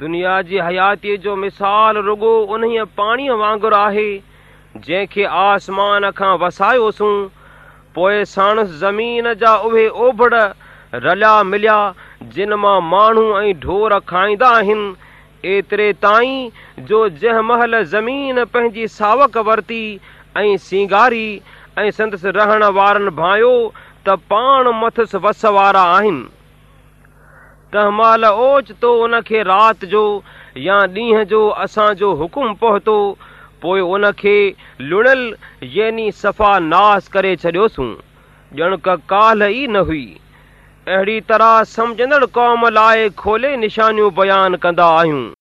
दुनिया जी हयातीअ जो मिसाल रुगो उन पाणीअ वांगुरु आहे जंहिंखे आसमान खां वसायोसूं पोइ साणसि ज़मीन जा उहे ओभड़ रलिया मिलिया जिन मां माण्हू ऐं ढोर खाईंदा आहिनि एतिरे ताईं जो जंहिं महिल ज़मीन पंहिंजी सावक वरिती ऐं सिंगारी ऐं संदसि रहण वारनि भायो त पाण मथुसि वस वारा आहिनि कंहिं महिल उन खे राति जो या ॾींहं जो असांजो हुकुम पहुतो पोइ उन खे लुणल यानी सफ़ा नास करे छॾियोसूं ॼण काल्ह ई न हुई अहिड़ी तरह समुझंदड़ कौम लाइ खोले निशानियूं बयानु कंदा आहियूं